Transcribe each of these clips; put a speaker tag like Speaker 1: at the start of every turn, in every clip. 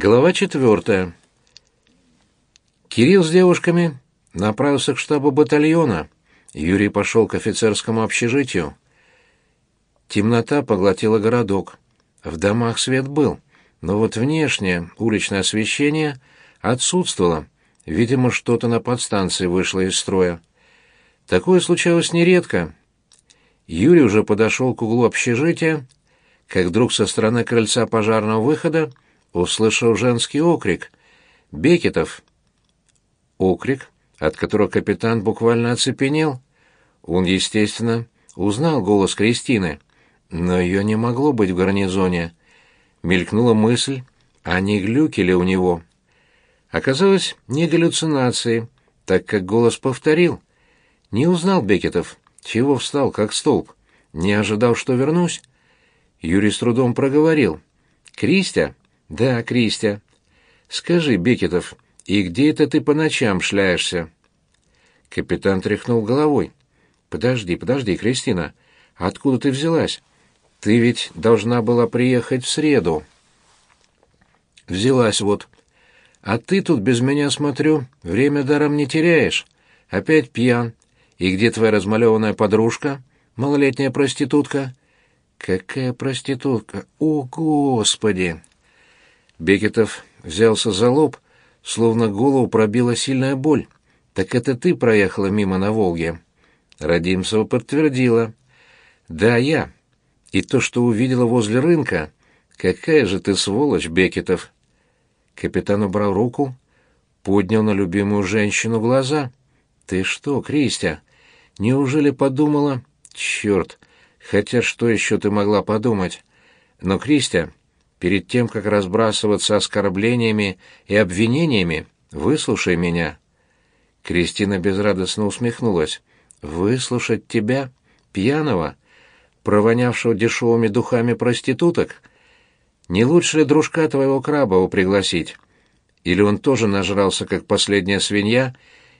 Speaker 1: Глава четвертая. Кирилл с девушками направился к штабу батальона. Юрий пошел к офицерскому общежитию. Темнота поглотила городок. В домах свет был, но вот внешнее уличное освещение отсутствовало. Видимо, что-то на подстанции вышло из строя. Такое случалось нередко. Юрий уже подошел к углу общежития, как вдруг со стороны крыльца пожарного выхода услышал женский окрик. «Бекетов!» Окрик, от которого капитан буквально оцепенел. Он, естественно, узнал голос Кристины, но ее не могло быть в гарнизоне. Мелькнула мысль, а не глюки ли у него? Оказалось, не галлюцинации, так как голос повторил. Не узнал Бекетов, чего встал, как столб. Не ожидал, что вернусь. Юрий с трудом проговорил. «Кристя?» «Да, Кристия. Скажи, Бекетов, и где это ты по ночам шляешься?» Капитан тряхнул головой. «Подожди, подожди, Кристина. Откуда ты взялась? Ты ведь должна была приехать в среду». «Взялась вот. А ты тут без меня смотрю, время даром не теряешь. Опять пьян. И где твоя размалеванная подружка, малолетняя проститутка?» «Какая проститутка? О, Господи!» Бекетов взялся за лоб, словно голову пробила сильная боль. «Так это ты проехала мимо на Волге?» Радимцева подтвердила. «Да, я. И то, что увидела возле рынка. Какая же ты сволочь, Бекетов!» Капитан убрал руку, поднял на любимую женщину глаза. «Ты что, Кристия, неужели подумала...» «Черт! Хотя что еще ты могла подумать?» «Но, Кристия, перед тем, как разбрасываться оскорблениями и обвинениями, выслушай меня». Кристина безрадостно усмехнулась. «Выслушать тебя, пьяного, провонявшего дешевыми духами проституток? Не лучше ли дружка твоего Крабова пригласить? Или он тоже нажрался, как последняя свинья,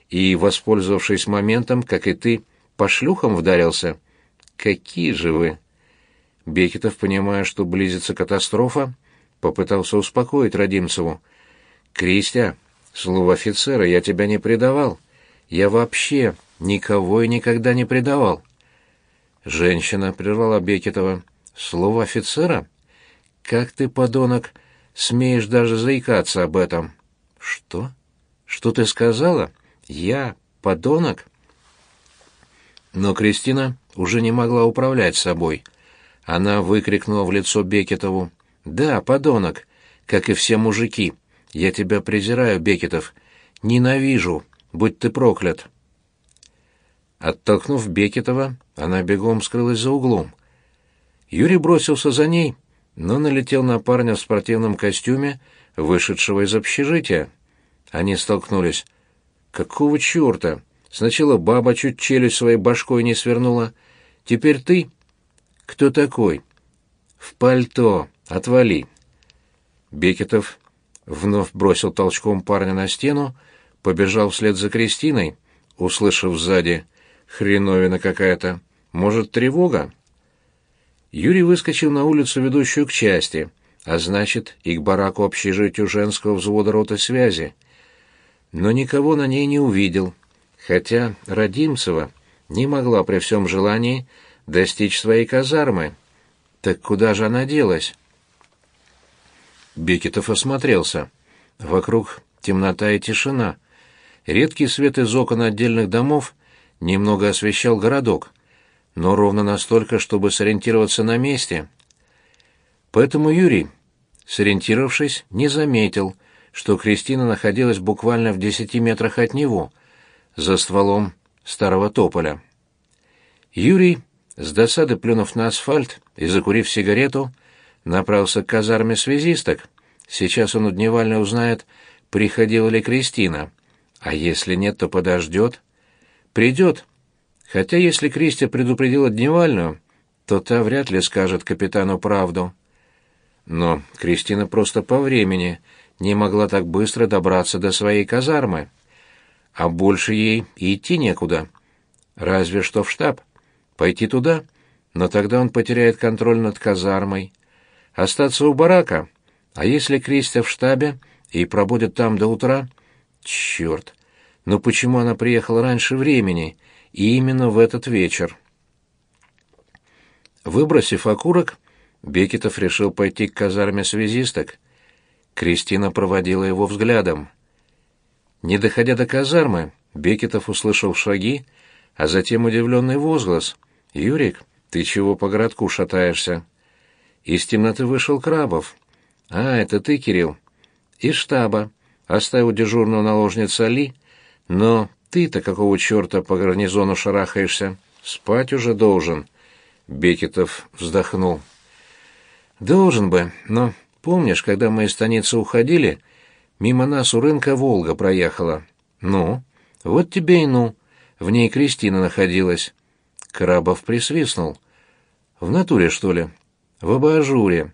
Speaker 1: и, воспользовавшись моментом, как и ты, по шлюхам вдарился? Какие же вы!» Бекетов, понимая, что близится катастрофа, попытался успокоить Родимцеву. «Кристия, слово офицера, я тебя не предавал. Я вообще никого и никогда не предавал». Женщина прервала Бекетова. «Слово офицера? Как ты, подонок, смеешь даже заикаться об этом?» «Что? Что ты сказала? Я подонок?» Но Кристина уже не могла управлять собой. Она выкрикнула в лицо Бекетову. «Да, подонок, как и все мужики. Я тебя презираю, Бекетов. Ненавижу, будь ты проклят». Оттолкнув Бекетова, она бегом скрылась за углом. Юрий бросился за ней, но налетел на парня в спортивном костюме, вышедшего из общежития. Они столкнулись. «Какого черта? Сначала баба чуть челюсть своей башкой не свернула. Теперь ты...» «Кто такой?» «В пальто. Отвали». Бекетов вновь бросил толчком парня на стену, побежал вслед за Кристиной, услышав сзади «Хреновина какая-то. Может, тревога?» Юрий выскочил на улицу, ведущую к части, а значит, и к бараку общежитию женского взвода роты связи. Но никого на ней не увидел, хотя Родимцева не могла при всем желании достичь своей казармы. Так куда же она делась? Бекетов осмотрелся. Вокруг темнота и тишина. Редкий свет из окон отдельных домов немного освещал городок, но ровно настолько, чтобы сориентироваться на месте. Поэтому Юрий, сориентировавшись, не заметил, что Кристина находилась буквально в десяти метрах от него, за стволом старого тополя. Юрий с досады плюнув на асфальт и закурив сигарету, направился к казарме связисток. Сейчас он у Дневальной узнает, приходила ли Кристина. А если нет, то подождет. Придет. Хотя если Кристи предупредила Дневальную, то та вряд ли скажет капитану правду. Но Кристина просто по времени не могла так быстро добраться до своей казармы. А больше ей идти некуда. Разве что в штаб. Пойти туда, но тогда он потеряет контроль над казармой. Остаться у барака, А если Кристия в штабе и пробудет там до утра? Черт! Но почему она приехала раньше времени, и именно в этот вечер? Выбросив окурок, Бекетов решил пойти к казарме связисток. Кристина проводила его взглядом. Не доходя до казармы, Бекетов услышал шаги, а затем удивленный возглас. «Юрик, ты чего по городку шатаешься?» Из темноты вышел Крабов. «А, это ты, Кирилл?» «Из штаба. Оставил дежурную наложницу Али. Но ты-то какого черта по гарнизону шарахаешься? Спать уже должен». Бекетов вздохнул. «Должен бы, но помнишь, когда мы из станицы уходили, мимо нас у рынка «Волга» проехала? Ну, вот тебе и ну. В ней Кристина находилась». Крабов присвистнул. «В натуре, что ли?» «В абажуре.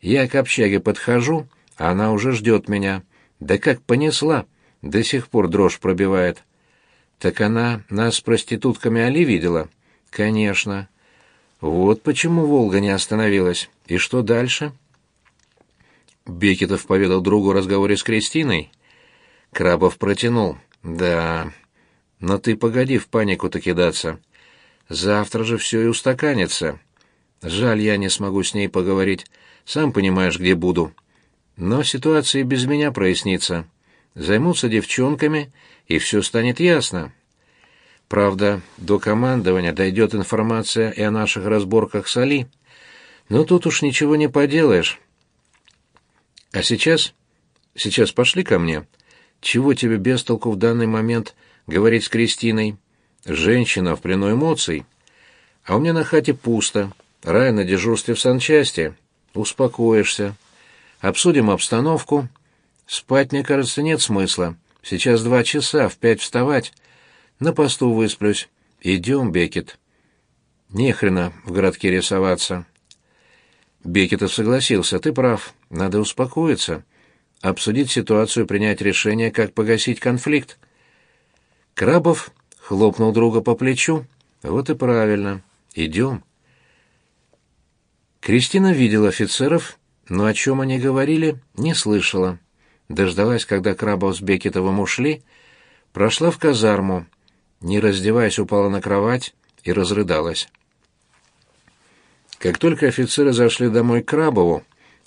Speaker 1: Я к общаге подхожу, а она уже ждет меня. Да как понесла, до сих пор дрожь пробивает». «Так она нас с проститутками Али видела?» «Конечно». «Вот почему Волга не остановилась. И что дальше?» Бекетов поведал другу о разговоре с Кристиной. Крабов протянул. «Да, но ты погоди в панику-то кидаться. Завтра же все и устаканится. Жаль, я не смогу с ней поговорить. Сам понимаешь, где буду. Но ситуация без меня прояснится. Займутся девчонками, и все станет ясно. Правда, до командования дойдет информация и о наших разборках с Али. Но тут уж ничего не поделаешь. А сейчас... Сейчас пошли ко мне. Чего тебе без толку в данный момент говорить с Кристиной? Женщина в плену эмоций. А у меня на хате пусто. Рай на дежурстве в санчасти. Успокоишься. Обсудим обстановку. Спать, мне кажется, нет смысла. Сейчас два часа, в пять вставать. На посту высплюсь. Идем, Бекет. Нехрена в городке рисоваться. Бекетов согласился. Ты прав. Надо успокоиться. Обсудить ситуацию, принять решение, как погасить конфликт. Крабов хлопнул друга по плечу. Вот и правильно. Идем. Кристина видела офицеров, но о чем они говорили, не слышала. Дождалась, когда Крабов с Бекетовым ушли, прошла в казарму, не раздеваясь, упала на кровать и разрыдалась. Как только офицеры зашли домой к Крабову,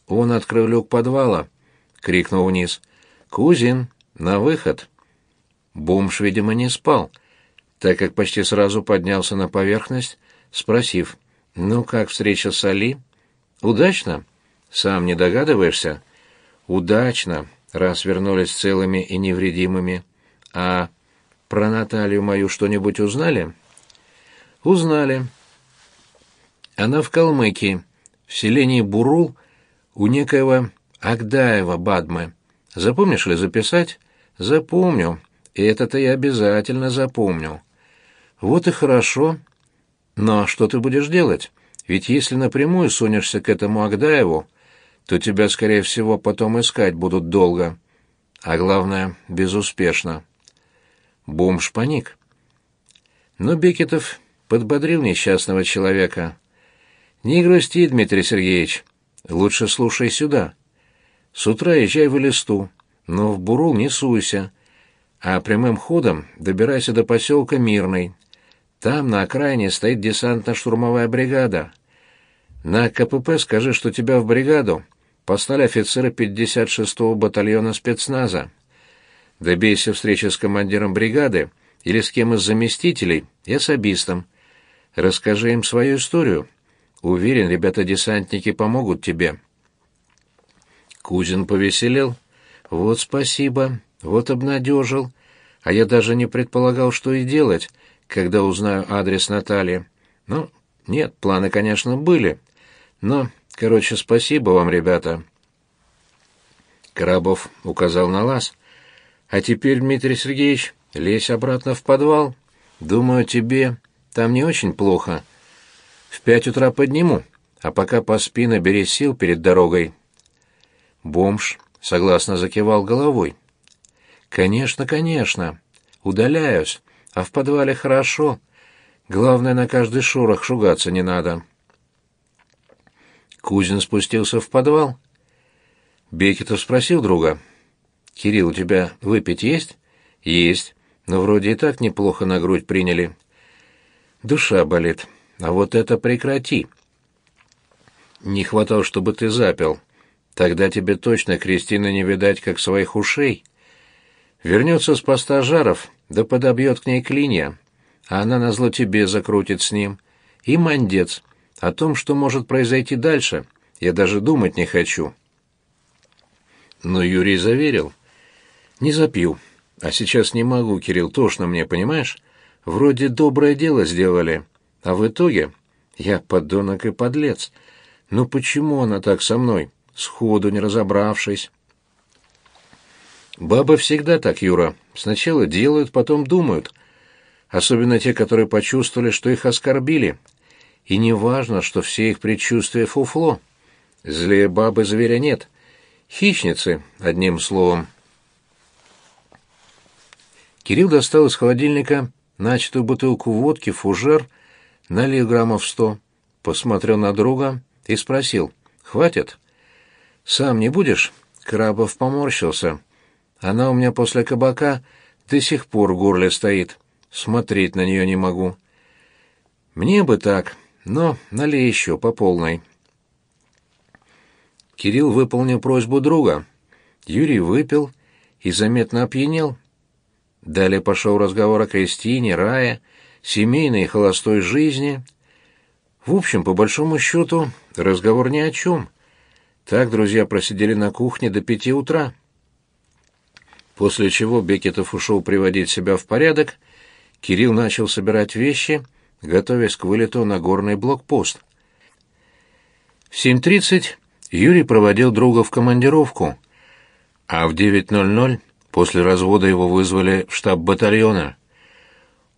Speaker 1: он открыл люк подвала, крикнул вниз. «Кузин, на выход!» Бомж, видимо, не спал, так как почти сразу поднялся на поверхность, спросив, «Ну, как встреча с Али?» «Удачно?» «Сам не догадываешься?» «Удачно, раз вернулись целыми и невредимыми. А про Наталью мою что-нибудь узнали? Узнали. Она в Калмыкии, в селении Бурул, у некоего Агдаева Бадмы. Запомнишь ли записать? Запомню. И это-то я обязательно запомню. Вот и хорошо. Но что ты будешь делать? Ведь если напрямую сунешься к этому Агдаеву, то тебя, скорее всего, потом искать будут долго. А главное, безуспешно. Бомж паник. Но Бекетов подбодрил несчастного человека. «Не грусти, Дмитрий Сергеевич. Лучше слушай сюда. С утра езжай в листу, но в Бурул не суйся, а прямым ходом добирайся до поселка Мирный. Там на окраине стоит десантно-штурмовая бригада. На КПП скажи, что тебя в бригаду послали офицеры 56-го батальона спецназа. Добейся встречи с командиром бригады или с кем из заместителей и особистом. Расскажи им свою историю. Уверен, ребята-десантники помогут тебе. Кузин повеселел. Вот спасибо, вот обнадежил. А я даже не предполагал, что и делать, когда узнаю адрес Натальи. Ну, нет, планы, конечно, были. Но, короче, спасибо вам, ребята. Крабов указал на лаз — а теперь, Дмитрий Сергеевич, лезь обратно в подвал. Думаю, тебе там не очень плохо. В пять утра подниму, а пока поспи, набери сил перед дорогой. Бомж согласно закивал головой. Конечно, конечно. Удаляюсь, а в подвале хорошо. Главное, на каждый шорох шугаться не надо. Кузин спустился в подвал. Бекетов спросил друга. «Кирилл, у тебя выпить есть?» «Есть, но вроде и так неплохо на грудь приняли». «Душа болит. А вот это прекрати». «Не хватало, чтобы ты запил. Тогда тебе точно Кристина не видать, как своих ушей. Вернется с поста жаров, да подобьет к ней клинья, а она назло тебе закрутит с ним. И мандец. О том, что может произойти дальше, я даже думать не хочу». Но Юрий заверил. «Не запью. А сейчас не могу, Кирилл, тошно мне, понимаешь? Вроде доброе дело сделали, а в итоге я подонок и подлец. Ну почему она так со мной, сходу не разобравшись?» «Бабы всегда так, Юра. Сначала делают, потом думают. Особенно те, которые почувствовали, что их оскорбили. И не важно, что все их предчувствия фуфло. Злее бабы зверя нет». Хищницы, одним словом. Кирилл достал из холодильника начатую бутылку водки, фужер, налил граммов сто, посмотрел на друга и спросил, «Хватит?» «Сам не будешь?» Крабов поморщился. «Она у меня после кабака до сих пор в горле стоит. Смотреть на нее не могу». «Мне бы так, но налей еще по полной». Кирилл выполнил просьбу друга. Юрий выпил и заметно опьянел. Далее пошел разговор о Кристине, Рае, семейной и холостой жизни. В общем, по большому счету, разговор ни о чем. Так друзья просидели на кухне до пяти утра. После чего Бекетов ушел приводить себя в порядок, Кирилл начал собирать вещи, готовясь к вылету на горный блокпост. В семь тридцать Юрий проводил друга в командировку, а в 9.00 после развода его вызвали в штаб батальона.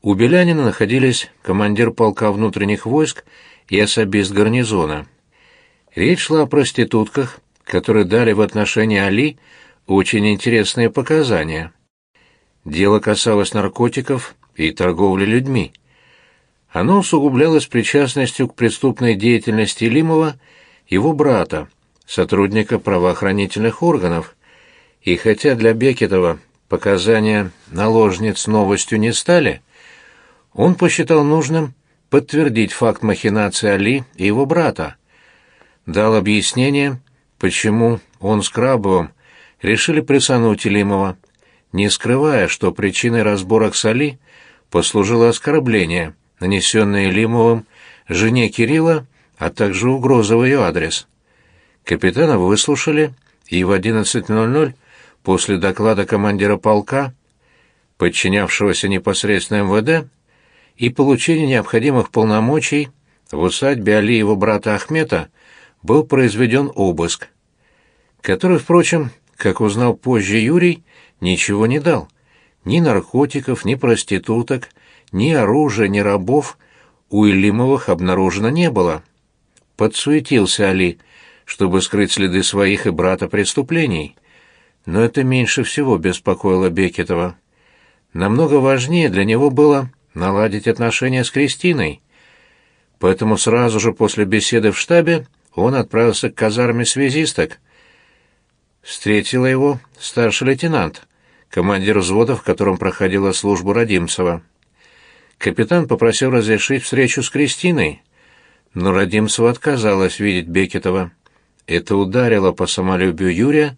Speaker 1: У Белянина находились командир полка внутренних войск и особист гарнизона. Речь шла о проститутках, которые дали в отношении Али очень интересные показания. Дело касалось наркотиков и торговли людьми. Оно усугублялось причастностью к преступной деятельности Лимова его брата, сотрудника правоохранительных органов, и хотя для Бекетова показания наложниц новостью не стали, он посчитал нужным подтвердить факт махинации Али и его брата. Дал объяснение, почему он с Крабовым решили присануть Илимова, не скрывая, что причиной разборок с Али послужило оскорбление, нанесенное Илимовым жене Кирилла, а также угроза в ее адрес. Капитана выслушали, и в 11.00 после доклада командира полка, подчинявшегося непосредственно МВД, и получения необходимых полномочий в усадьбе Алиева брата Ахмета был произведен обыск, который, впрочем, как узнал позже Юрий, ничего не дал. Ни наркотиков, ни проституток, ни оружия, ни рабов у Илимовых обнаружено не было. Подсуетился Али, чтобы скрыть следы своих и брата преступлений. Но это меньше всего беспокоило Бекетова. Намного важнее для него было наладить отношения с Кристиной. Поэтому сразу же после беседы в штабе он отправился к казарме связисток. Встретила его старший лейтенант, командир взвода, в котором проходила службу Родимцева. Капитан попросил разрешить встречу с Кристиной, но Родимцева отказалась видеть Бекетова. Это ударило по самолюбию Юрия,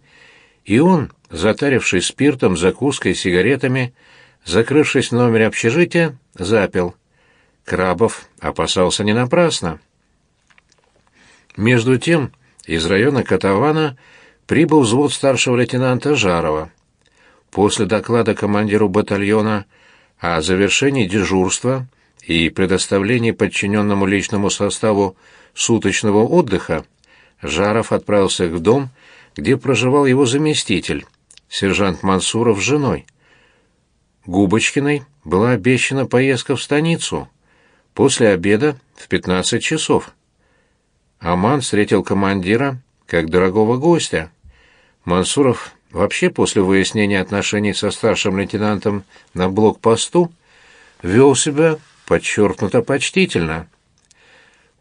Speaker 1: и он, затарившись спиртом, закуской, сигаретами, закрывшись в номере общежития, запил. Крабов опасался не напрасно. Между тем, из района Катавана прибыл взвод старшего лейтенанта Жарова. После доклада командиру батальона о завершении дежурства и предоставлении подчиненному личному составу суточного отдыха Жаров отправился в дом, где проживал его заместитель, сержант Мансуров с женой. Губочкиной была обещана поездка в станицу после обеда в 15 часов. Аман встретил командира как дорогого гостя. Мансуров вообще после выяснения отношений со старшим лейтенантом на блокпосту вел себя подчеркнуто почтительно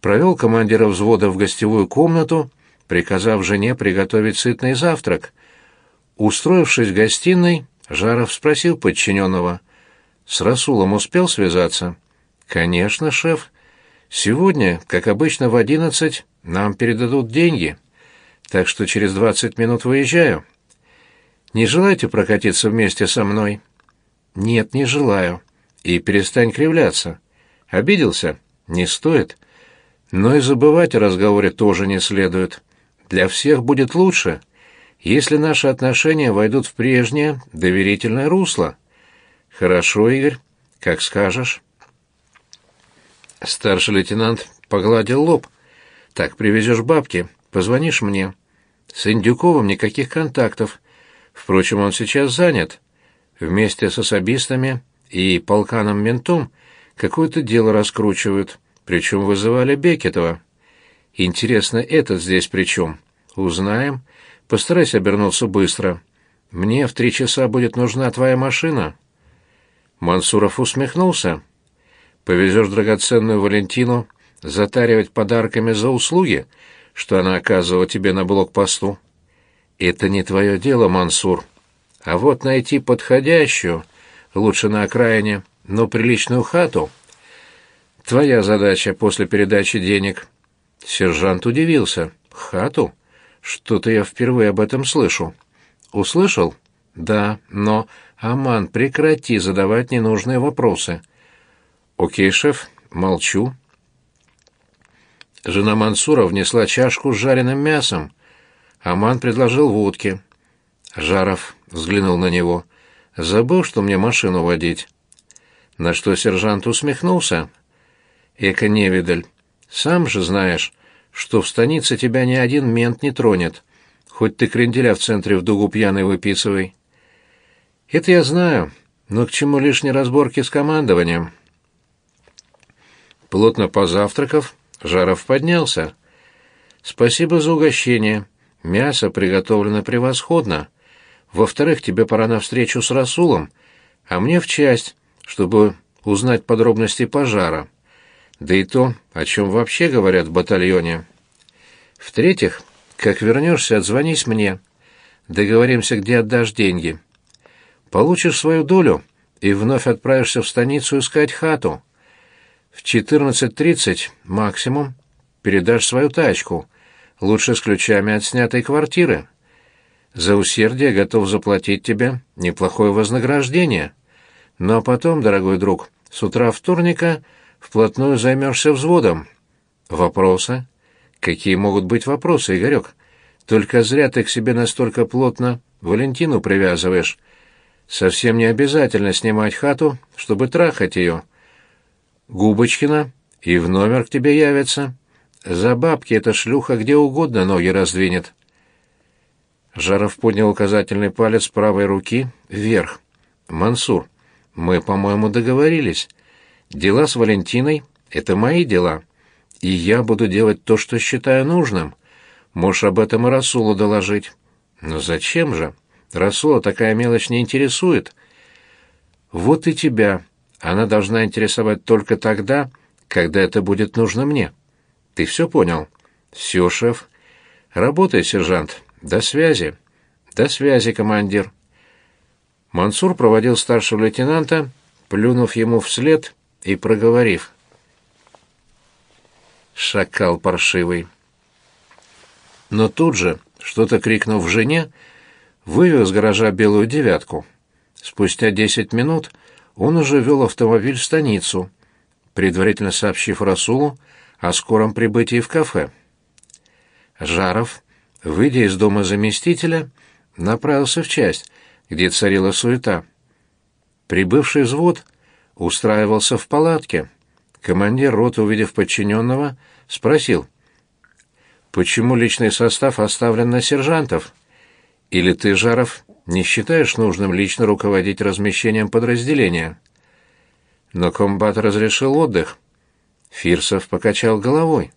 Speaker 1: провел командира взвода в гостевую комнату, приказав жене приготовить сытный завтрак. Устроившись в гостиной, Жаров спросил подчиненного. «С Расулом успел связаться?» «Конечно, шеф. Сегодня, как обычно, в одиннадцать нам передадут деньги, так что через двадцать минут выезжаю. Не желаете прокатиться вместе со мной?» «Нет, не желаю. И перестань кривляться. Обиделся? Не стоит. Но и забывать о разговоре тоже не следует. Для всех будет лучше, если наши отношения войдут в прежнее доверительное русло. Хорошо, Игорь, как скажешь. Старший лейтенант погладил лоб. Так, привезешь бабки, позвонишь мне. С Индюковым никаких контактов. Впрочем, он сейчас занят. Вместе с особистами и полканом-ментом какое-то дело раскручивают, причем вызывали Бекетова. Интересно, этот здесь при чем? Узнаем. Постарайся обернуться быстро. Мне в три часа будет нужна твоя машина. Мансуров усмехнулся. Повезешь драгоценную Валентину затаривать подарками за услуги, что она оказывала тебе на блокпосту. Это не твое дело, Мансур. А вот найти подходящую, лучше на окраине, но приличную хату — твоя задача после передачи денег. Сержант удивился. Хату? Что-то я впервые об этом слышу. Услышал? Да, но... Аман, прекрати задавать ненужные вопросы. Окей, шеф, молчу. Жена Мансура внесла чашку с жареным мясом. Аман предложил водки. Жаров взглянул на него. Забыл, что мне машину водить. На что сержант усмехнулся. Эка невидаль. Сам же знаешь, что в станице тебя ни один мент не тронет, хоть ты кренделя в центре в дугу пьяный выписывай. Это я знаю, но к чему лишние разборки с командованием? Плотно позавтракав, Жаров поднялся. Спасибо за угощение. Мясо приготовлено превосходно. Во-вторых, тебе пора на встречу с Расулом, а мне в часть, чтобы узнать подробности пожара да и то, о чем вообще говорят в батальоне. В-третьих, как вернешься, отзвонись мне. Договоримся, где отдашь деньги. Получишь свою долю и вновь отправишься в станицу искать хату. В 14.30 максимум передашь свою тачку, лучше с ключами от снятой квартиры. За усердие готов заплатить тебе неплохое вознаграждение. А потом, дорогой друг, с утра вторника вплотную займешься взводом. Вопросы? Какие могут быть вопросы, Игорек? Только зря ты к себе настолько плотно Валентину привязываешь. Совсем не обязательно снимать хату, чтобы трахать ее. Губочкина и в номер к тебе явится. За бабки эта шлюха где угодно ноги раздвинет. Жаров поднял указательный палец правой руки вверх. «Мансур, мы, по-моему, договорились. Дела с Валентиной — это мои дела, и я буду делать то, что считаю нужным. Можешь об этом и Расулу доложить. Но зачем же? Расула такая мелочь не интересует. Вот и тебя. Она должна интересовать только тогда, когда это будет нужно мне. Ты все понял? Все, шеф. Работай, сержант. До связи. До связи, командир. Мансур проводил старшего лейтенанта, плюнув ему вслед и проговорив. Шакал паршивый. Но тут же, что-то крикнув жене, вывел из гаража белую девятку. Спустя десять минут он уже вел автомобиль в станицу, предварительно сообщив Расулу о скором прибытии в кафе. Жаров, выйдя из дома заместителя, направился в часть, где царила суета. Прибывший взвод — устраивался в палатке. Командир роты, увидев подчиненного, спросил, «Почему личный состав оставлен на сержантов? Или ты, Жаров, не считаешь нужным лично руководить размещением подразделения?» Но комбат разрешил отдых. Фирсов покачал головой.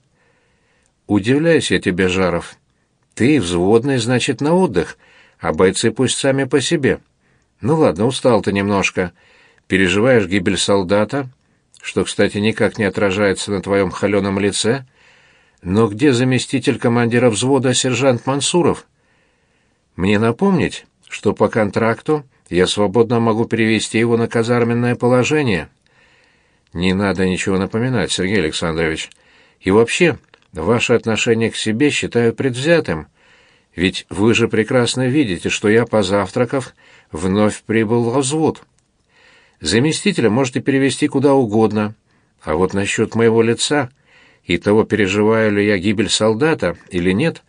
Speaker 1: «Удивляюсь я тебе, Жаров. Ты взводный, значит, на отдых, а бойцы пусть сами по себе. Ну ладно, устал ты немножко. Переживаешь гибель солдата, что, кстати, никак не отражается на твоем холеном лице? Но где заместитель командира взвода сержант Мансуров? Мне напомнить, что по контракту я свободно могу перевести его на казарменное положение. Не надо ничего напоминать, Сергей Александрович. И вообще, ваше отношение к себе считаю предвзятым. Ведь вы же прекрасно видите, что я, позавтракав, вновь прибыл в взвод. Заместителя можете перевести куда угодно. А вот насчет моего лица и того, переживаю ли я гибель солдата или нет,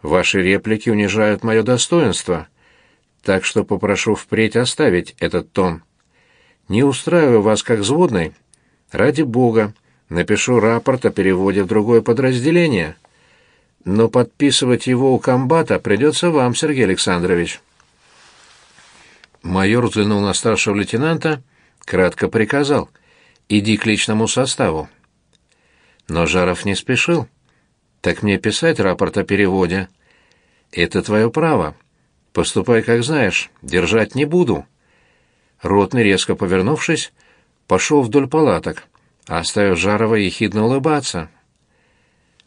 Speaker 1: ваши реплики унижают мое достоинство. Так что попрошу впредь оставить этот тон. Не устраиваю вас как взводный. Ради бога, напишу рапорт о переводе в другое подразделение. Но подписывать его у комбата придется вам, Сергей Александрович. Майор взглянул на старшего лейтенанта кратко приказал «Иди к личному составу». Но Жаров не спешил. «Так мне писать рапорт о переводе?» «Это твое право. Поступай, как знаешь. Держать не буду». Ротный, резко повернувшись, пошел вдоль палаток, оставив Жарова ехидно улыбаться.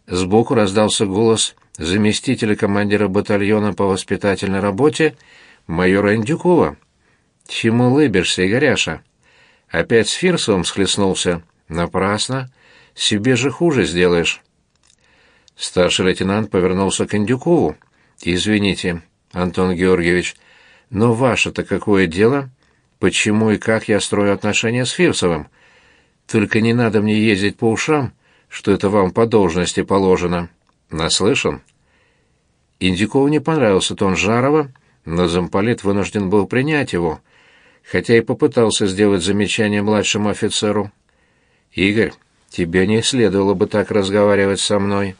Speaker 1: Сбоку раздался голос заместителя командира батальона по воспитательной работе майора Индюкова. «Чему улыбишься, Игоряша?» Опять с Фирсовым схлестнулся? Напрасно. Себе же хуже сделаешь. Старший лейтенант повернулся к Индюкову. «Извините, Антон Георгиевич, но ваше-то какое дело? Почему и как я строю отношения с Фирсовым? Только не надо мне ездить по ушам, что это вам по должности положено. Наслышан?» Индюкову не понравился тон Жарова, но замполит вынужден был принять его — хотя и попытался сделать замечание младшему офицеру. «Игорь, тебе не следовало бы так разговаривать со мной».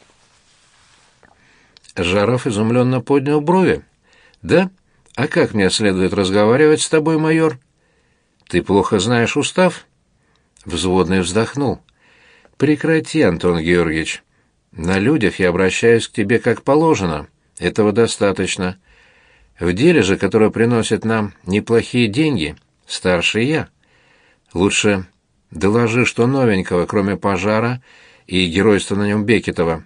Speaker 1: Жаров изумленно поднял брови. «Да? А как мне следует разговаривать с тобой, майор?» «Ты плохо знаешь устав?» Взводный вздохнул. «Прекрати, Антон Георгиевич. На людях я обращаюсь к тебе как положено. Этого достаточно. В деле же, которое приносит нам неплохие деньги, старший я. Лучше доложи, что новенького, кроме пожара и геройства на нем Бекетова,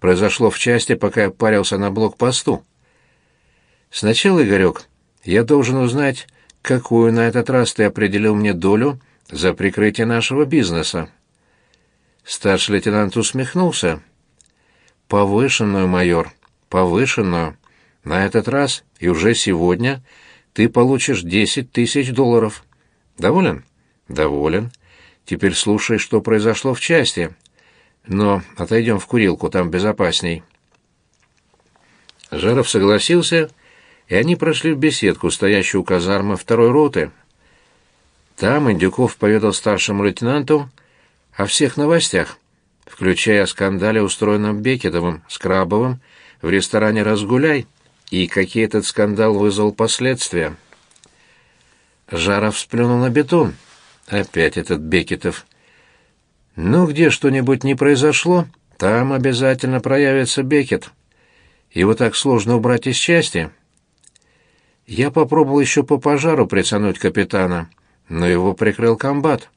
Speaker 1: произошло в части, пока я парился на блокпосту. Сначала, Игорек, я должен узнать, какую на этот раз ты определил мне долю за прикрытие нашего бизнеса. Старший лейтенант усмехнулся. Повышенную, майор, повышенную. На этот раз и уже сегодня ты получишь десять тысяч долларов. Доволен? Доволен. Теперь слушай, что произошло в части. Но отойдем в курилку, там безопасней. Жаров согласился, и они прошли в беседку, стоящую у казармы второй роты. Там Индюков поведал старшему лейтенанту о всех новостях, включая о скандале, устроенном Бекетовым с Крабовым в ресторане «Разгуляй», и какие этот скандал вызвал последствия. Жаров сплюнул на бетон. Опять этот Бекетов. Ну, где что-нибудь не произошло, там обязательно проявится Бекет. Его так сложно убрать из части. Я попробовал еще по пожару прицануть капитана, но его прикрыл комбат.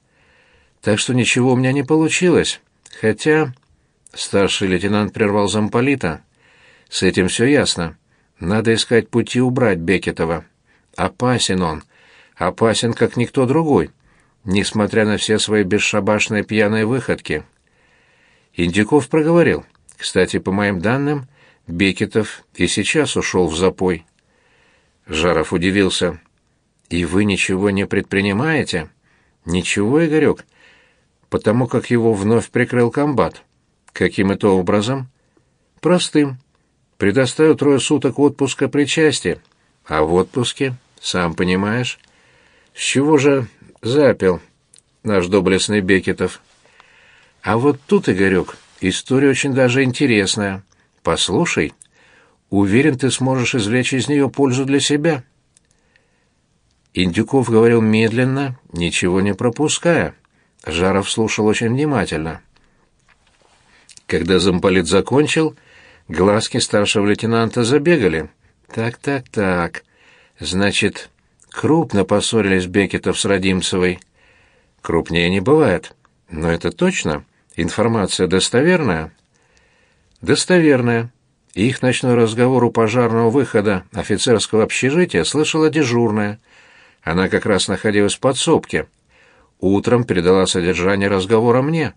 Speaker 1: Так что ничего у меня не получилось. Хотя... Старший лейтенант прервал замполита. С этим все ясно. Надо искать пути убрать Бекетова. Опасен он. Опасен, как никто другой, несмотря на все свои бесшабашные пьяные выходки. Индюков проговорил. Кстати, по моим данным, Бекетов и сейчас ушел в запой. Жаров удивился. «И вы ничего не предпринимаете?» «Ничего, Игорек, потому как его вновь прикрыл комбат. Каким это образом?» «Простым предоставил трое суток отпуска при части. А в отпуске, сам понимаешь, с чего же запил наш доблестный Бекетов? А вот тут, Игорек, история очень даже интересная. Послушай, уверен, ты сможешь извлечь из нее пользу для себя. Индюков говорил медленно, ничего не пропуская. Жаров слушал очень внимательно. Когда замполит закончил, Глазки старшего лейтенанта забегали. Так, так, так. Значит, крупно поссорились Бекетов с Родимцевой. Крупнее не бывает. Но это точно? Информация достоверная? Достоверная. Их ночной разговор у пожарного выхода офицерского общежития слышала дежурная. Она как раз находилась в подсобке. Утром передала содержание разговора мне.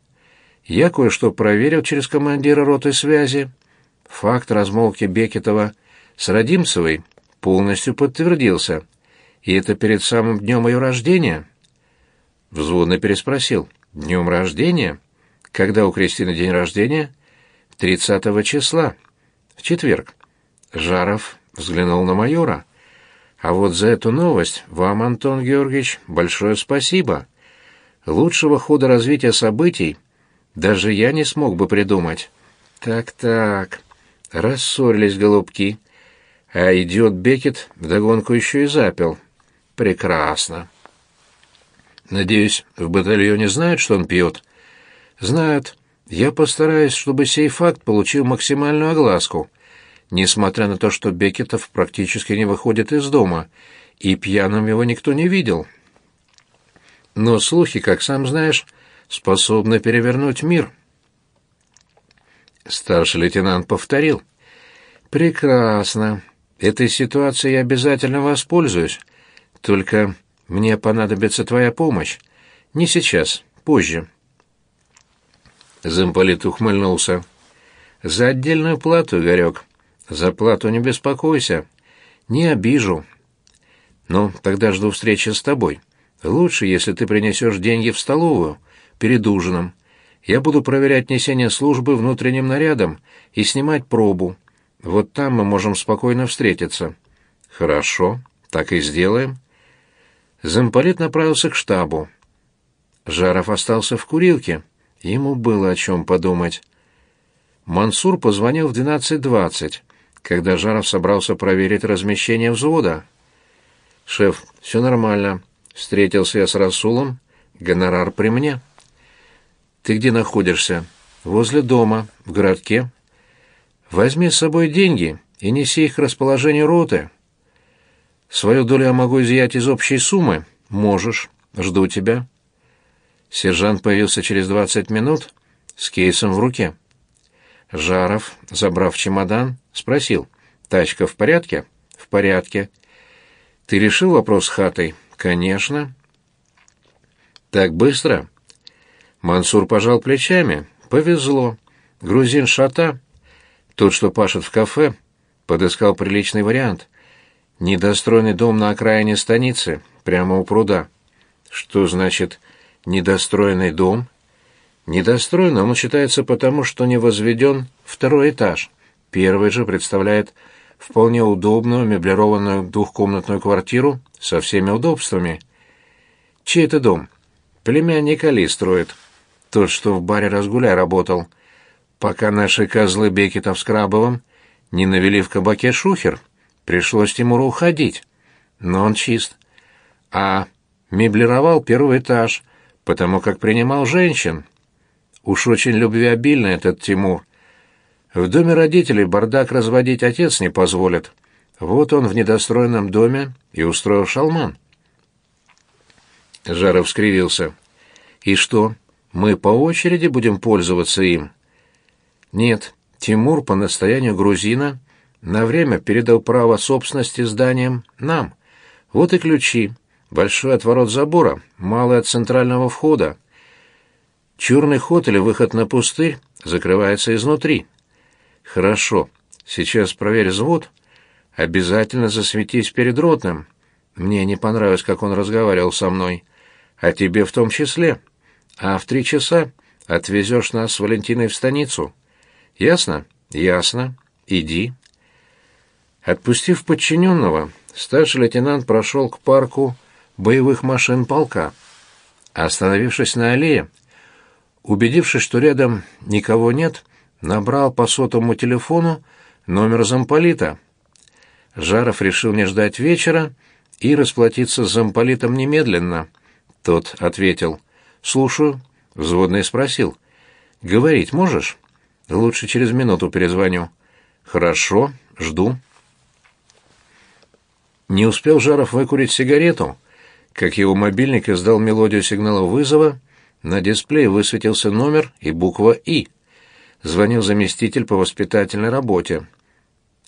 Speaker 1: Я кое-что проверил через командира роты связи. Факт размолвки Бекетова с Родимцевой полностью подтвердился. И это перед самым днем ее рождения. Взводно переспросил. «Днем рождения? Когда у Кристины день рождения?» «Тридцатого числа. В четверг». Жаров взглянул на майора. «А вот за эту новость вам, Антон Георгиевич, большое спасибо. Лучшего хода развития событий даже я не смог бы придумать. Так-так, рассорились голубки. А идиот Бекет вдогонку еще и запил. Прекрасно. Надеюсь, в батальоне знают, что он пьет? Знают. Я постараюсь, чтобы сей факт получил максимальную огласку. Несмотря на то, что Бекетов практически не выходит из дома, и пьяным его никто не видел. Но слухи, как сам знаешь, способны перевернуть мир. Старший лейтенант повторил. «Прекрасно. Этой ситуацией я обязательно воспользуюсь. Только мне понадобится твоя помощь. Не сейчас, позже». Замполит ухмыльнулся. «За отдельную плату, Игорек. За плату не беспокойся. Не обижу. Но тогда жду встречи с тобой. Лучше, если ты принесешь деньги в столовую перед ужином. Я буду проверять несение службы внутренним нарядом и снимать пробу. Вот там мы можем спокойно встретиться. Хорошо, так и сделаем. Замполит направился к штабу. Жаров остался в курилке. Ему было о чем подумать. Мансур позвонил в 12.20, когда Жаров собрался проверить размещение взвода. «Шеф, все нормально. Встретился я с Расулом. Гонорар при мне. Ты где находишься? Возле дома, в городке. Возьми с собой деньги и неси их к расположению роты. Свою долю я могу изъять из общей суммы. Можешь. Жду тебя. Сержант появился через двадцать минут с кейсом в руке. Жаров, забрав чемодан, спросил. «Тачка в порядке?» «В порядке». «Ты решил вопрос с хатой?» Конечно. Так быстро? Мансур пожал плечами. Повезло. Грузин шата, тот, что пашет в кафе, подыскал приличный вариант. Недостроенный дом на окраине станицы, прямо у пруда. Что значит недостроенный дом? Недостроенный он считается потому, что не возведен второй этаж. Первый же представляет вполне удобную меблированную двухкомнатную квартиру со всеми удобствами. Чей это дом? Племянник Али строит. Тот, что в баре «Разгуляй» работал. Пока наши козлы Бекетов с Крабовым не навели в кабаке шухер, пришлось Тимуру уходить. Но он чист. А меблировал первый этаж, потому как принимал женщин. Уж очень любвеобильный этот Тимур. В доме родителей бардак разводить отец не позволит. Вот он в недостроенном доме и устроил шалман. Жаров скривился. «И что, мы по очереди будем пользоваться им?» «Нет, Тимур по настоянию грузина на время передал право собственности зданием нам. Вот и ключи. Большой отворот забора, малый от центрального входа. Черный ход или выход на пустырь закрывается изнутри. Хорошо, сейчас проверь взвод Обязательно засветись перед ротным. Мне не понравилось, как он разговаривал со мной. А тебе в том числе. А в три часа отвезешь нас с Валентиной в станицу. Ясно? Ясно. Иди. Отпустив подчиненного, старший лейтенант прошел к парку боевых машин полка. Остановившись на аллее, убедившись, что рядом никого нет, набрал по сотовому телефону номер замполита. Жаров решил не ждать вечера и расплатиться с замполитом немедленно. Тот ответил. «Слушаю». Взводный спросил. «Говорить можешь?» «Лучше через минуту перезвоню». «Хорошо, жду». Не успел Жаров выкурить сигарету, как его мобильник издал мелодию сигнала вызова, на дисплее высветился номер и буква «И». Звонил заместитель по воспитательной работе.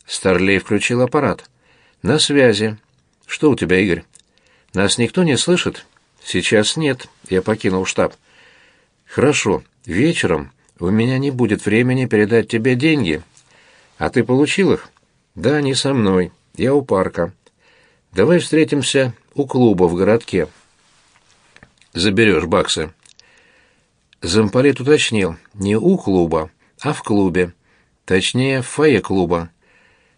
Speaker 1: Старлей включил аппарат. «На связи. Что у тебя, Игорь?» «Нас никто не слышит?» «Сейчас нет. Я покинул штаб». «Хорошо. Вечером у меня не будет времени передать тебе деньги. А ты получил их?» «Да, не со мной. Я у парка. Давай встретимся у клуба в городке. Заберешь баксы». Замполит уточнил, не у клуба, а в клубе. Точнее, в фойе клуба.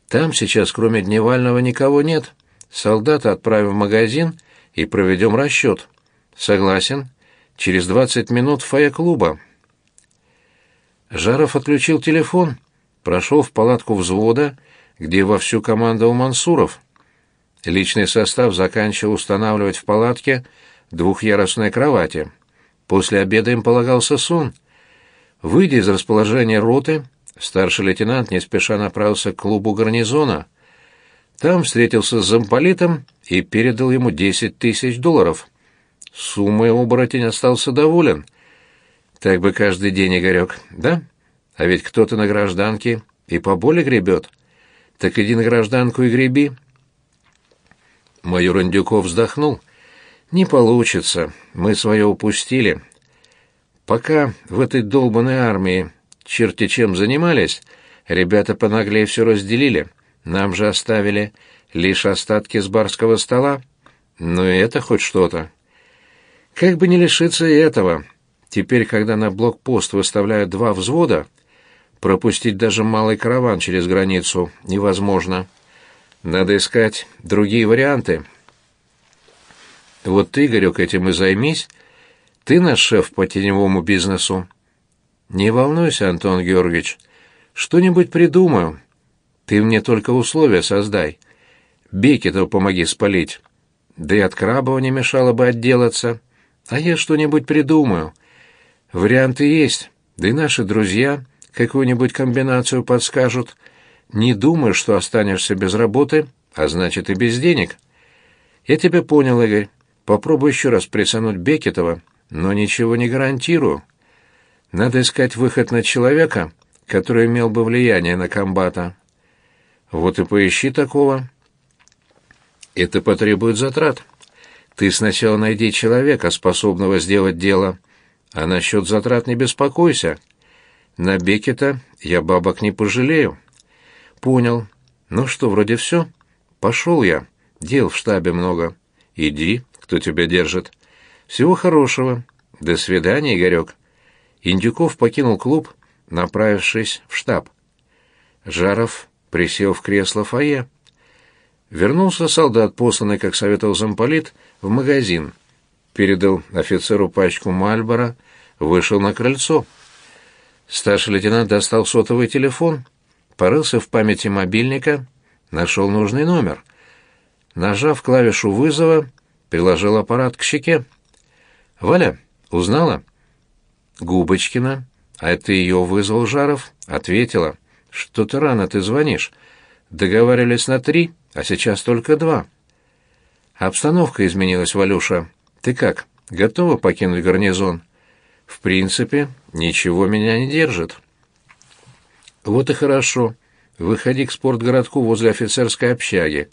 Speaker 1: Там сейчас, кроме Дневального, никого нет. Солдата отправим в магазин и проведем расчет. Согласен. Через двадцать минут в фойе клуба. Жаров отключил телефон, прошел в палатку взвода, где вовсю командовал Мансуров. Личный состав заканчивал устанавливать в палатке двухъярусные кровати. После обеда им полагался сон. Выйдя из расположения роты, старший лейтенант не спеша направился к клубу гарнизона. Там встретился с замполитом и передал ему десять тысяч долларов. Суммой оборотень остался доволен. Так бы каждый день, Игорек, да? А ведь кто-то на гражданке и по боли гребет. Так иди на гражданку и греби. Майор Индюков вздохнул. Не получится. Мы свое упустили. Пока в этой долбанной армии черти чем занимались, ребята понаглее все разделили. Нам же оставили лишь остатки с барского стола. Но и это хоть что-то. Как бы не лишиться и этого. Теперь, когда на блокпост выставляют два взвода, пропустить даже малый караван через границу невозможно. Надо искать другие варианты. Вот ты, Игорек, этим и займись. Ты наш шеф по теневому бизнесу. Не волнуйся, Антон Георгиевич. Что-нибудь придумаю. Ты мне только условия создай. Бекетова помоги спалить. Да и от Крабова не мешало бы отделаться. А я что-нибудь придумаю. Варианты есть. Да и наши друзья какую-нибудь комбинацию подскажут. Не думай, что останешься без работы, а значит и без денег. Я тебя понял, Игорь. Попробуй еще раз присануть Бекетова, но ничего не гарантирую. Надо искать выход на человека, который имел бы влияние на комбата. Вот и поищи такого. Это потребует затрат. Ты сначала найди человека, способного сделать дело, а насчет затрат не беспокойся. На Бекета я бабок не пожалею. Понял. Ну что, вроде все. Пошел я. Дел в штабе много. Иди кто тебя держит. Всего хорошего. До свидания, Игорек. Индюков покинул клуб, направившись в штаб. Жаров присел в кресло фойе. Вернулся солдат, посланный, как советовал замполит, в магазин. Передал офицеру пачку Мальбора, вышел на крыльцо. Старший лейтенант достал сотовый телефон, порылся в памяти мобильника, нашел нужный номер. Нажав клавишу вызова, приложил аппарат к щеке. «Валя, узнала?» «Губочкина. А это ее вызвал Жаров?» «Ответила. Что-то рано ты звонишь. Договаривались на три, а сейчас только два». «Обстановка изменилась, Валюша. Ты как, готова покинуть гарнизон?» «В принципе, ничего меня не держит». «Вот и хорошо. Выходи к спортгородку возле офицерской общаги.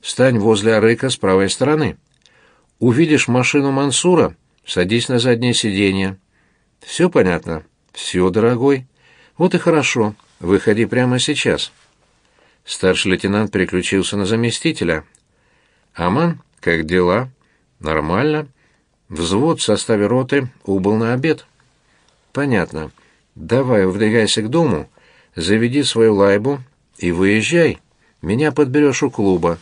Speaker 1: Встань возле Арыка с правой стороны». Увидишь машину Мансура, садись на заднее сиденье. Все понятно? Все, дорогой. Вот и хорошо. Выходи прямо сейчас. Старший лейтенант переключился на заместителя. Аман, как дела? Нормально. Взвод в составе роты убыл на обед. Понятно. Давай, выдвигайся к дому, заведи свою лайбу и выезжай. Меня подберешь у клуба.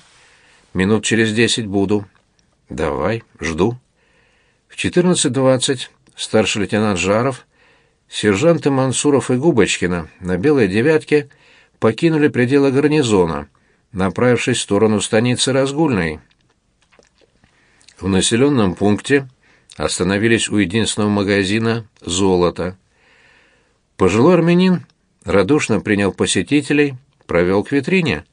Speaker 1: Минут через десять буду. Давай, жду. В 14.20 старший лейтенант Жаров, сержанты Мансуров и Губочкина на белой девятке покинули пределы гарнизона, направившись в сторону станицы Разгульной. В населенном пункте остановились у единственного магазина «Золото». Пожилой армянин радушно принял посетителей, провел к витрине.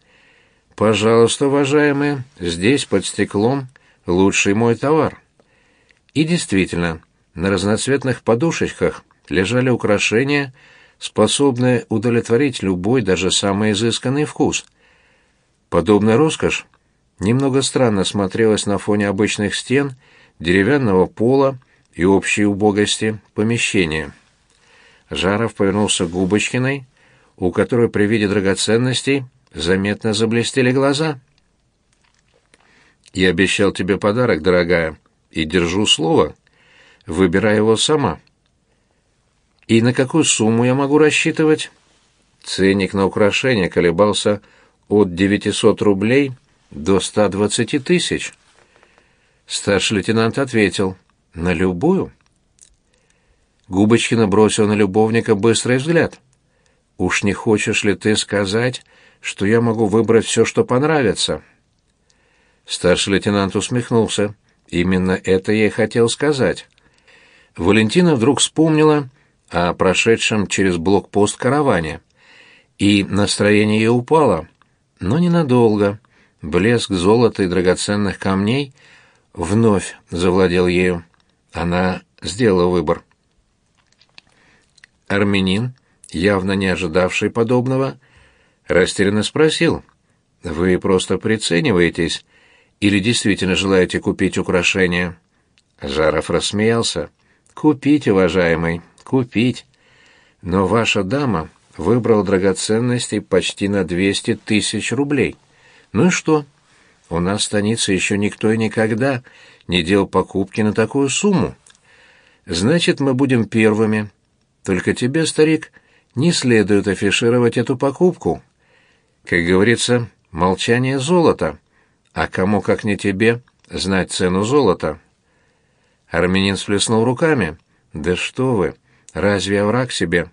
Speaker 1: «Пожалуйста, уважаемые, здесь, под стеклом, лучший мой товар. И действительно, на разноцветных подушечках лежали украшения способны удовлетворить любой, даже самый изысканный вкус. Подобная роскошь немного странно смотрелась на фоне обычных стен, деревянного пола и общей убогости помещения. Жаров повернулся к Губочкиной, у которой при виде драгоценностей заметно заблестели глаза. «Я обещал тебе подарок, дорогая, и держу слово. Выбирай его сама». «И на какую сумму я могу рассчитывать?» Ценник на украшение колебался от 900 рублей до 120 тысяч. Старший лейтенант ответил, «На любую?» Губочкина бросил на любовника быстрый взгляд. «Уж не хочешь ли ты сказать, что я могу выбрать все, что понравится?» Старший лейтенант усмехнулся. «Именно это я и хотел сказать». Валентина вдруг вспомнила о прошедшем через блокпост караване. И настроение ее упало, но ненадолго. Блеск золота и драгоценных камней вновь завладел ею. Она сделала выбор. Армянин, явно не ожидавший подобного, растерянно спросил, «Вы просто прицениваетесь или действительно желаете купить украшения?» Жаров рассмеялся. «Купить, уважаемый, купить. Но ваша дама выбрала драгоценности почти на двести тысяч рублей. Ну и что? У нас в станице еще никто и никогда не делал покупки на такую сумму. Значит, мы будем первыми, только тебе, старик, не следует афишировать эту покупку. Как говорится, молчание золота. А кому, как не тебе, знать цену золота? Армянин сплеснул руками. Да что вы, разве я враг себе?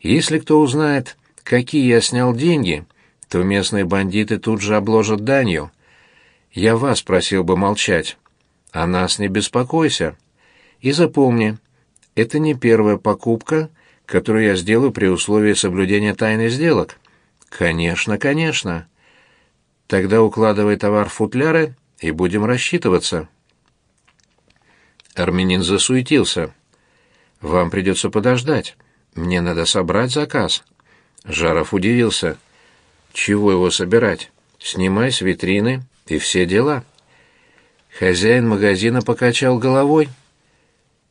Speaker 1: Если кто узнает, какие я снял деньги, то местные бандиты тут же обложат данью. Я вас просил бы молчать. О нас не беспокойся. И запомни, это не первая покупка, которую я сделаю при условии соблюдения тайны сделок. Конечно, конечно. Тогда укладывай товар в футляры и будем рассчитываться. Армянин засуетился. Вам придется подождать. Мне надо собрать заказ. Жаров удивился. Чего его собирать? Снимай с витрины и все дела. Хозяин магазина покачал головой.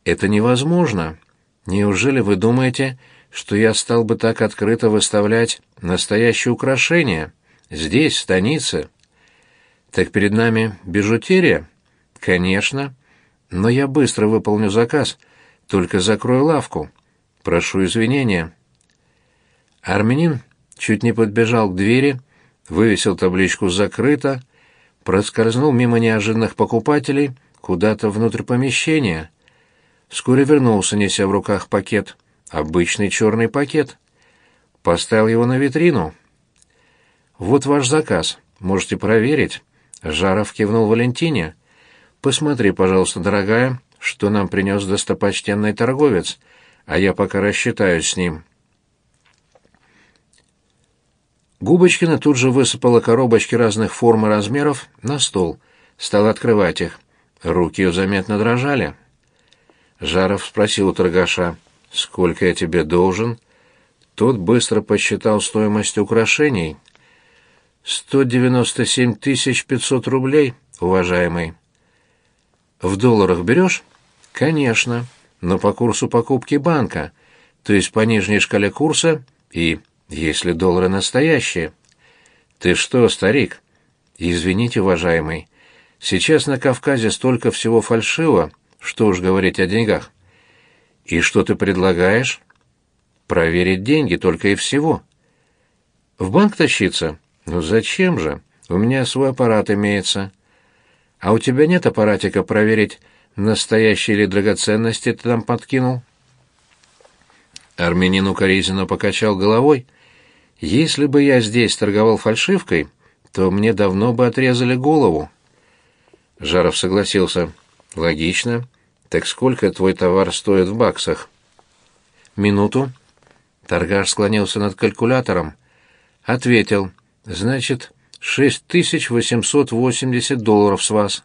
Speaker 1: Это невозможно. Неужели вы думаете, что я стал бы так открыто выставлять настоящие украшения здесь, в станице? Так перед нами бижутерия? Конечно. Но я быстро выполню заказ, только закрою лавку. Прошу извинения. Армянин чуть не подбежал к двери, вывесил табличку «Закрыто», проскользнул мимо неожиданных покупателей куда-то внутрь помещения — Вскоре вернулся, неся в руках пакет. Обычный черный пакет. Поставил его на витрину. «Вот ваш заказ. Можете проверить». Жаров кивнул Валентине. «Посмотри, пожалуйста, дорогая, что нам принес достопочтенный торговец, а я пока рассчитаюсь с ним». Губочкина тут же высыпала коробочки разных форм и размеров на стол, стала открывать их. Руки ее заметно дрожали. Жаров спросил у торгаша, «Сколько я тебе должен?» Тот быстро посчитал стоимость украшений. «Сто девяносто семь тысяч пятьсот рублей, уважаемый». «В долларах берешь?» «Конечно, но по курсу покупки банка, то есть по нижней шкале курса и, если доллары настоящие». «Ты что, старик?» «Извините, уважаемый, сейчас на Кавказе столько всего фальшивого, что уж говорить о деньгах. И что ты предлагаешь? Проверить деньги только и всего. В банк тащиться? Ну зачем же? У меня свой аппарат имеется. А у тебя нет аппаратика проверить, настоящие ли драгоценности ты там подкинул? Армянин укоризненно покачал головой. Если бы я здесь торговал фальшивкой, то мне давно бы отрезали голову. Жаров согласился. Логично. Так сколько твой товар стоит в баксах? Минуту. Торгаш склонился над калькулятором. Ответил. Значит, шесть тысяч восемьсот восемьдесят долларов с вас.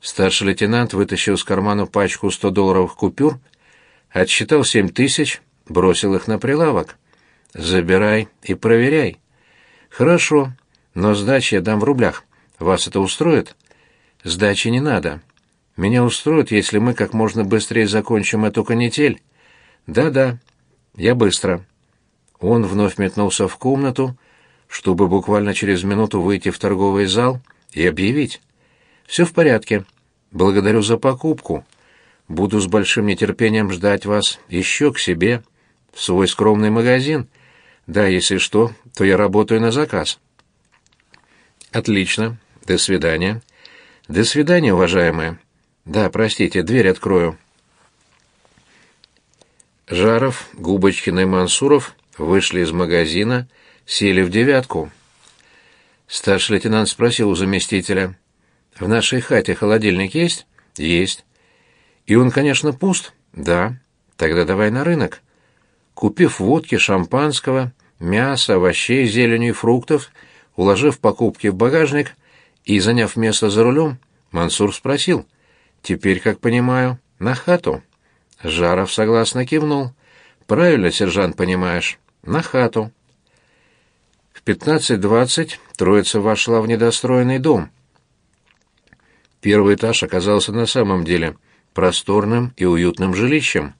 Speaker 1: Старший лейтенант вытащил из кармана пачку сто долларовых купюр, отсчитал семь тысяч бросил их на прилавок. Забирай и проверяй. Хорошо, но сдачи я дам в рублях. Вас это устроит? Сдачи не надо. Меня устроит, если мы как можно быстрее закончим эту канитель. Да-да, я быстро. Он вновь метнулся в комнату, чтобы буквально через минуту выйти в торговый зал и объявить. «Все в порядке. Благодарю за покупку. Буду с большим нетерпением ждать вас еще к себе, в свой скромный магазин. Да, если что, то я работаю на заказ». «Отлично. До свидания». «До свидания, уважаемая. Да, простите, дверь открою». Жаров, Губочкин и Мансуров вышли из магазина, сели в девятку. Старший лейтенант спросил у заместителя. «В нашей хате холодильник есть?» «Есть». «И он, конечно, пуст?» «Да». «Тогда давай на рынок». Купив водки, шампанского, мяса, овощей, зелени и фруктов, уложив покупки в багажник и заняв место за рулем, Мансур спросил. «Теперь, как понимаю, на хату?» Жаров согласно кивнул. «Правильно, сержант, понимаешь, на хату». В пятнадцать двадцать троица вошла в недостроенный дом. Первый этаж оказался на самом деле просторным и уютным жилищем.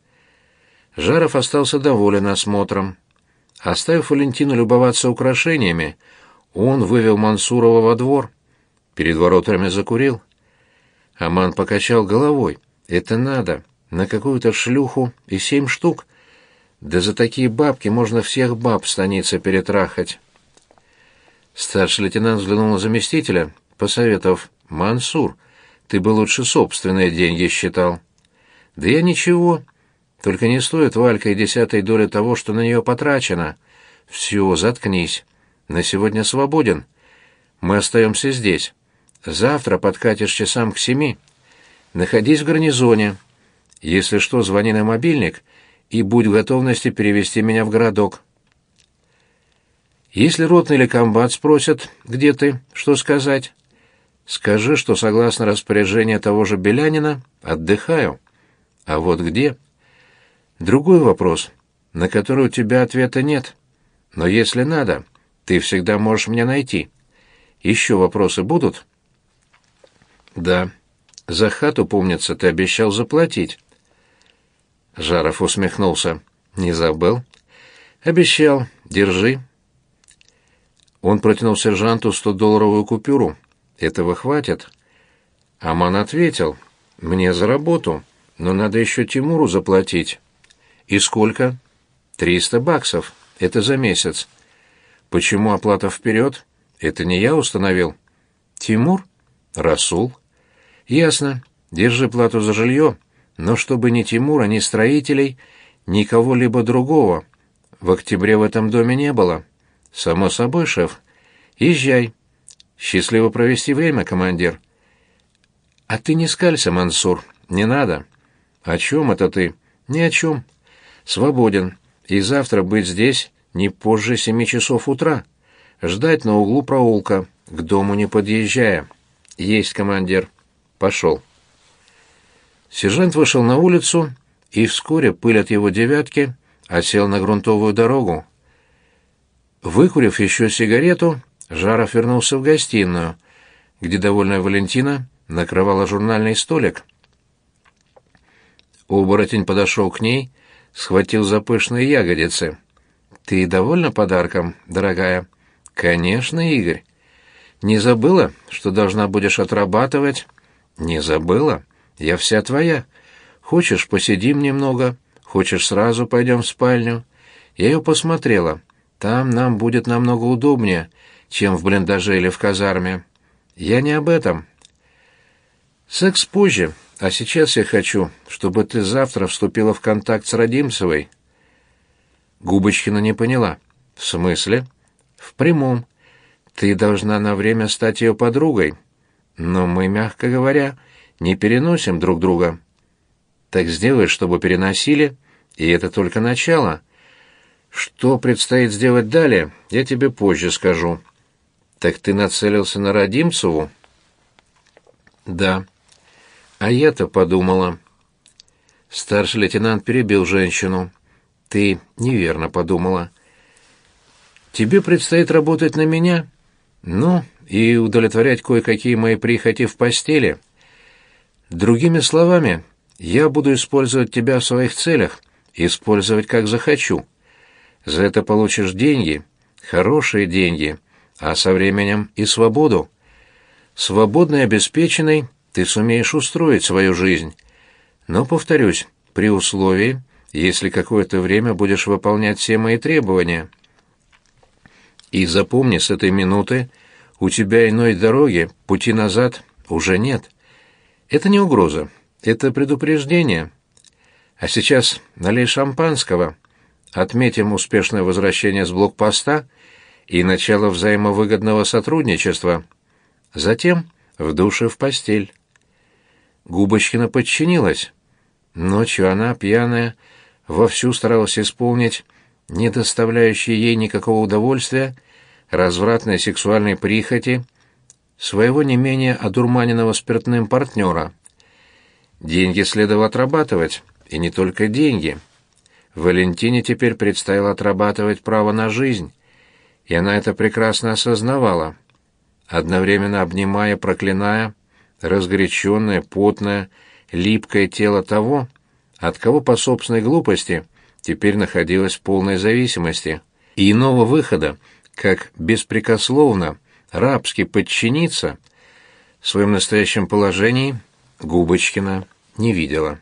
Speaker 1: Жаров остался доволен осмотром. Оставив Валентину любоваться украшениями, он вывел Мансурова во двор. Перед воротами закурил. Аман покачал головой. «Это надо на какую-то шлюху и семь штук. Да за такие бабки можно всех баб в станице перетрахать. Старший лейтенант взглянул на заместителя, посоветовав, «Мансур, ты бы лучше собственные деньги считал». «Да я ничего, только не стоит Валька и десятой доли того, что на нее потрачено. Все, заткнись. На сегодня свободен. Мы остаемся здесь. Завтра подкатишь часам к семи. Находись в гарнизоне». Если что, звони на мобильник и будь в готовности перевести меня в городок. Если ротный или комбат спросят, где ты, что сказать? Скажи, что согласно распоряжению того же Белянина отдыхаю. А вот где? Другой вопрос, на который у тебя ответа нет. Но если надо, ты всегда можешь меня найти. Еще вопросы будут? Да. За хату, помнится, ты обещал заплатить. Жаров усмехнулся. «Не забыл?» «Обещал. Держи». Он протянул сержанту сто-долларовую купюру. «Этого хватит?» Аман ответил. «Мне за работу, но надо еще Тимуру заплатить». «И сколько?» «Триста баксов. Это за месяц». «Почему оплата вперед?» «Это не я установил». «Тимур?» «Расул». «Ясно. Держи плату за жилье, но чтобы ни Тимура, ни строителей, ни кого-либо другого в октябре в этом доме не было. Само собой, шеф. Езжай. Счастливо провести время, командир. А ты не скалься, Мансур. Не надо. О чем это ты? Ни о чем. Свободен. И завтра быть здесь не позже семи часов утра. Ждать на углу проулка, к дому не подъезжая. Есть, командир. Пошел. Сержант вышел на улицу, и вскоре пыль от его девятки осел на грунтовую дорогу. Выкурив еще сигарету, Жаров вернулся в гостиную, где довольная Валентина накрывала журнальный столик. Оборотень подошел к ней, схватил за пышные ягодицы. «Ты довольна подарком, дорогая?» «Конечно, Игорь. Не забыла, что должна будешь отрабатывать?» «Не забыла?» Я вся твоя. Хочешь, посидим немного, хочешь, сразу пойдем в спальню. Я ее посмотрела. Там нам будет намного удобнее, чем в блиндаже или в казарме. Я не об этом. Секс позже, а сейчас я хочу, чтобы ты завтра вступила в контакт с Родимцевой. Губочкина не поняла. В смысле? В прямом. Ты должна на время стать ее подругой. Но мы, мягко говоря, не переносим друг друга. Так сделай, чтобы переносили, и это только начало. Что предстоит сделать далее, я тебе позже скажу. Так ты нацелился на Родимцеву? Да. А я-то подумала. Старший лейтенант перебил женщину. Ты неверно подумала. Тебе предстоит работать на меня, ну, и удовлетворять кое-какие мои прихоти в постели. Другими словами, я буду использовать тебя в своих целях, использовать как захочу. За это получишь деньги, хорошие деньги, а со временем и свободу. Свободной и обеспеченной ты сумеешь устроить свою жизнь. Но, повторюсь, при условии, если какое-то время будешь выполнять все мои требования. И запомни, с этой минуты у тебя иной дороги, пути назад уже нет. Это не угроза, это предупреждение. А сейчас налей шампанского, отметим успешное возвращение с блокпоста и начало взаимовыгодного сотрудничества. Затем в душе в постель. Губочкина подчинилась. Ночью она, пьяная, вовсю старалась исполнить не доставляющие ей никакого удовольствия развратной сексуальной прихоти своего не менее одурманенного спиртным партнера. Деньги следовало отрабатывать, и не только деньги. Валентине теперь предстояло отрабатывать право на жизнь, и она это прекрасно осознавала, одновременно обнимая, проклиная разгоряченное, потное, липкое тело того, от кого по собственной глупости теперь находилась в полной зависимости. И иного выхода, как беспрекословно, рабски подчиниться, в своем настоящем положении Губочкина не видела.